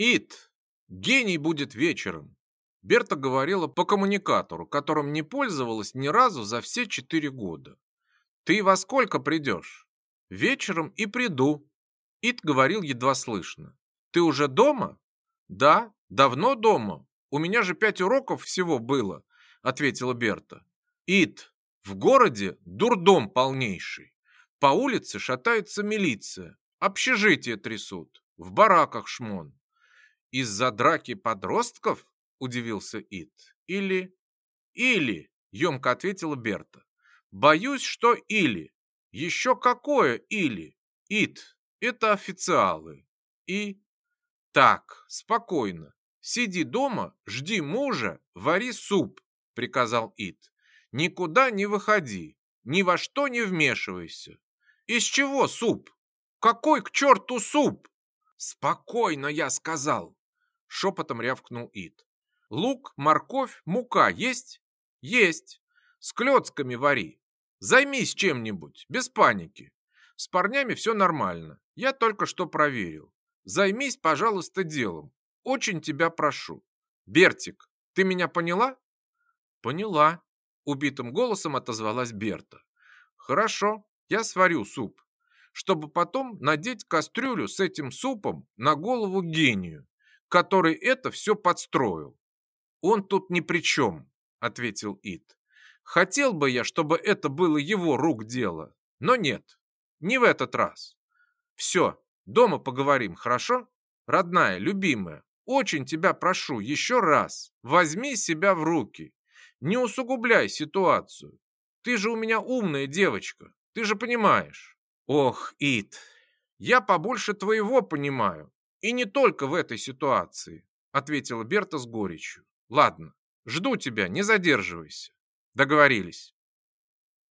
Ит, гений будет вечером. Берта говорила по коммуникатору, которым не пользовалась ни разу за все четыре года. Ты во сколько придешь? Вечером и приду. Ит говорил едва слышно. Ты уже дома? Да, давно дома. У меня же пять уроков всего было, ответила Берта. Ит, в городе дурдом полнейший. По улице шатается милиция, общежитие трясут, в бараках шмон. Из-за драки подростков? Удивился Ит. Или... Или, емко ответила Берта. Боюсь, что или. Еще какое или? Ит, это официалы. И... Так, спокойно. Сиди дома, жди мужа, вари суп, приказал Ит. Никуда не выходи, ни во что не вмешивайся. Из чего суп? Какой к черту суп? Спокойно, я сказал. Шепотом рявкнул Ит. Лук, морковь, мука есть? Есть. С клетками вари. Займись чем-нибудь, без паники. С парнями все нормально. Я только что проверил. Займись, пожалуйста, делом. Очень тебя прошу. Бертик, ты меня поняла? Поняла. Убитым голосом отозвалась Берта. Хорошо, я сварю суп, чтобы потом надеть кастрюлю с этим супом на голову гению, который это все подстроил. Он тут ни при чем, ответил Ит. Хотел бы я, чтобы это было его рук дело, но нет, не в этот раз. Все, дома поговорим, хорошо? Родная, любимая, очень тебя прошу еще раз, возьми себя в руки. Не усугубляй ситуацию. Ты же у меня умная девочка, ты же понимаешь. Ох, Ит, я побольше твоего понимаю, и не только в этой ситуации, ответила Берта с горечью. Ладно, жду тебя, не задерживайся. Договорились.